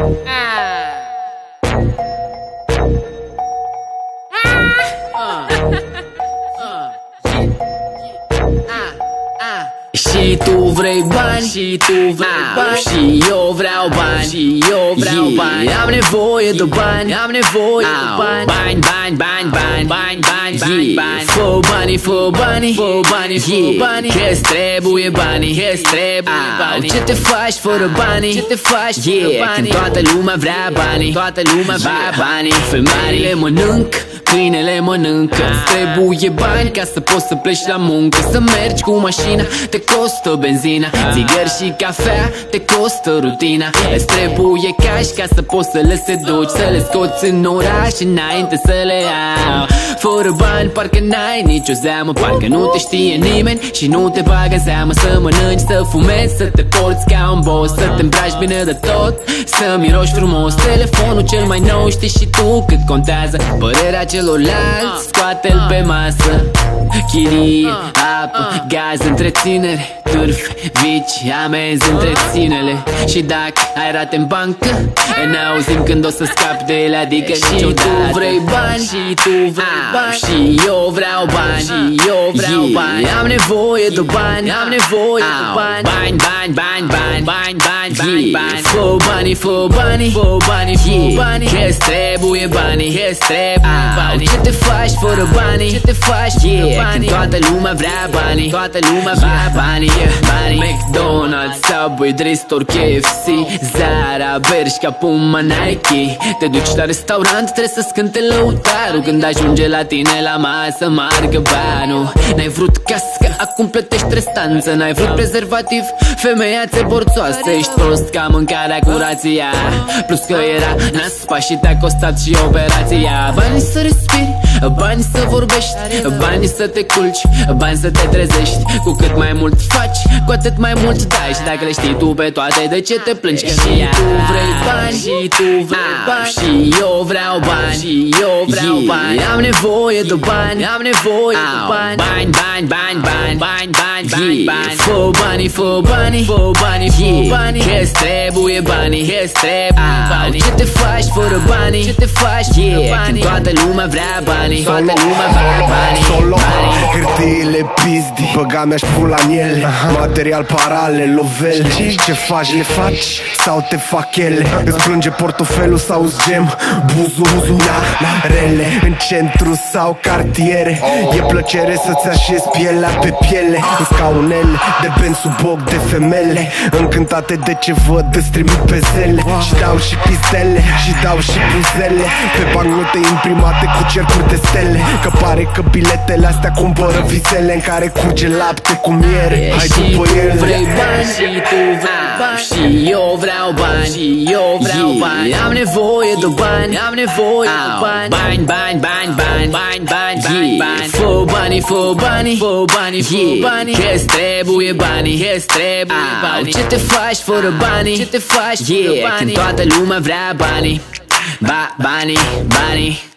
Ah. Și tu vrei bani? Și tu vrei bani? Și eu vreau bani. Și eu vreau yeah. bani. Am nevoie de bani. Am nevoie de bani. Bani, bani, bani, bani. Bani, bani, bani, bani. Fă bani, fă bani. Fă bani, fă bani. Că-ți trebuie bani. Că-ți trebuie bani. Ce te faci fără bani? Ce te faci fără bani Când toată lumea vrea bani. Toată lumea vrea bani. Femeile mănânc Câinele mănâncă. Trebuie bani ca să poți să pleci la muncă. Să mergi cu mașina Te costă benzina. Țigări și cafea Te costă rutina. Îți trebuie cash ca să poți să le seduci Să le scoți în oraș înainte să le iau. Fără bani parcă n-ai nicio zeamă. Parcă nu te știe nimeni și nu te bagă în seamă. Să mănânci, să fumezi, să te porți ca un boss. Să te îmbraci bine de tot, să miroși frumos. Telefonul cel mai nou știi și tu cât contează. Părerea celorlalți, scoate-l pe masă. Chirie, apă, gaz, întreținere Turf, vici, amenzi, întreținele. Și dacă ai rate în bancă Ne auzim când o să scapi de ele Adică și tu vrei bani? Și tu vrei bani? Și eu vreau bani Eu vreau bani Am nevoie de bani Am nevoie de bani Bani, bani, bani, bani Bani, bani, bani, bani Fă bani, fă bani Fă bani, fă bani Că-ți trebuie bani Că-ți trebuie bani. Ce te faci fără bani. Ce te faci fără bani Când toată lumea vrea bani. Toată lumea vrea bani Bani. McDonald's, Subway, Dristor, KFC Zara, Bershka, Puma, Nike. Te duci la restaurant, trebuie să scânte lăutarul. Când ajunge la tine la masă, margă banul. N-ai vrut cască, acum plătești restanță. N-ai vrut prezervativ, femeia ți borțoasă. Ești prost ca mâncarea curația Plus că era naspa și te-a costat și operația. Bani să respiri, bani să vorbești Bani să te culci, bani să te trezești. Cu cât mai mult faci, cu atât mai mult dai. Și dacă le știi tu pe toate, de ce te plângi? Că și tu vrei bani, și tu vrei bani. Și eu vreau bani, și eu vreau bani. Am nevoie de bani, am nevoie de bani. Bani, bani, bani, bani, bani, bani, bani, bani. Fă bani, fă bani, fă bani, fă bani. Că-ți trebuie bani, că-ți trebuie bani. Ce te faci fără bani, ce te faci fără bani Când toată lumea vrea bani, toată lumea vrea bani Solo, hârtiile pizdi Băga mi-aș pula în ele Material parale, lovel Ce? Faci, le faci sau te fac ele? Îți plânge portofelul sau îți gem Buzu, buzu, na, na, rele În centru sau cartiere. E plăcere să-ți așezi pielea pe piele. În scaunele de ben sub boc de femele. Încântate de ce văd îți trimit pe zele. Și dau și pistele și dau și buzele. Pe bancnote imprimate cu cercuri de stele. Că pare că biletele astea cumpără visele În care curge lapte cu miere. Hai și după tu ele. vrei bani Și tu vrei bani. Și eu vreau bani Și eu vreau bani. Am nevoie de bani Am nevoie de bani. Bani, bani, bani, bani Bani, bani, bani, bani. Fă bani, fă bani Fă bani, fă bani Că-ți trebuie bani Că-ți trebuie bani Ce te faci fără bani Ce te faci fără bani Când toată lumea vrea bani Ba, bani, bani